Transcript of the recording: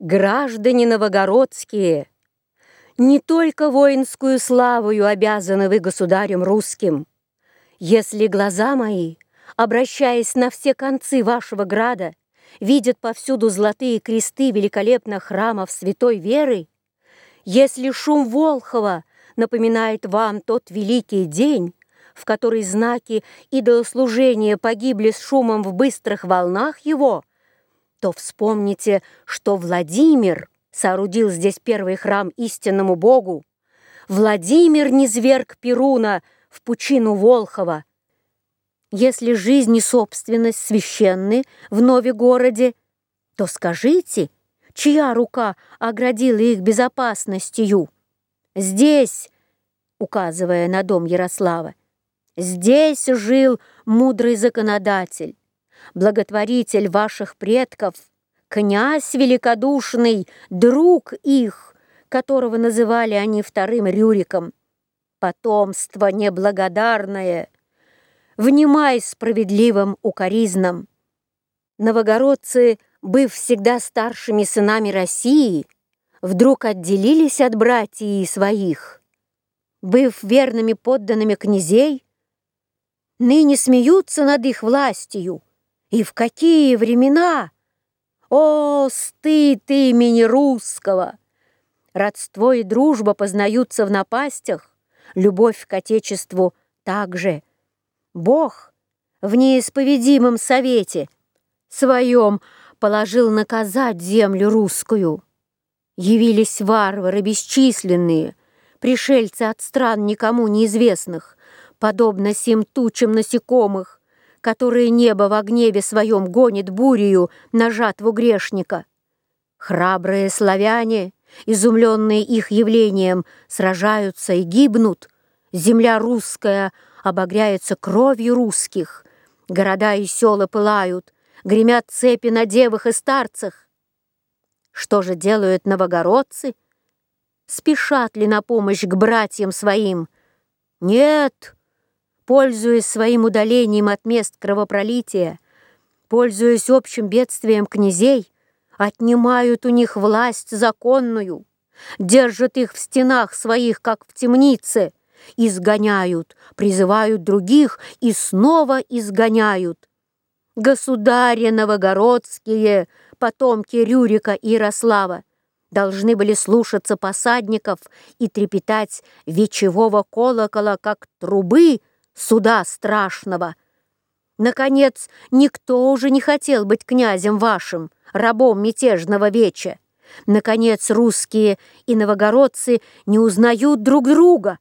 Граждане новогородские, не только воинскую славою обязаны вы государем русским. Если глаза мои, обращаясь на все концы вашего града, видят повсюду золотые кресты великолепных храмов святой веры, если шум Волхова напоминает вам тот великий день, в который знаки идолослужения погибли с шумом в быстрых волнах его, то вспомните, что Владимир соорудил здесь первый храм истинному Богу. Владимир низверг Перуна в пучину Волхова. Если жизнь и собственность священны в Нове-городе, то скажите, чья рука оградила их безопасностью? Здесь, указывая на дом Ярослава, здесь жил мудрый законодатель, благотворитель ваших предков, князь великодушный, друг их, которого называли они вторым Рюриком. Потомство неблагодарное, внимай справедливым укоризном. Новогородцы, быв всегда старшими сынами России, вдруг отделились от братьев своих. Быв верными подданными князей, ныне смеются над их властью, и в какие времена! О, стыд имени русского! Родство и дружба познаются в напастях, любовь к Отечеству также. Бог в неисповедимом совете своем положил наказать землю русскую. Явились варвары бесчисленные, пришельцы от стран никому неизвестных, подобно сим тучам насекомых, которые небо в гневе своем гонит бурею на жатву грешника. Храбрые славяне, изумленные их явлением, сражаются и гибнут. Земля русская обогряется кровью русских. Города и села пылают, гремят цепи на девах и старцах. Что же делают новогородцы? Спешат ли на помощь к братьям своим? Нет, пользуясь своим удалением от мест кровопролития, пользуясь общим бедствием князей, отнимают у них власть законную, держат их в стенах своих, как в темнице, изгоняют, призывают других и снова изгоняют. Государи новогородские, потомки Рюрика и Ярослава, должны были слушаться посадников и трепетать вечевого колокола, как трубы, суда страшного. Наконец, никто уже не хотел быть князем вашим, рабом мятежного веча. Наконец, русские и новогородцы не узнают друг друга.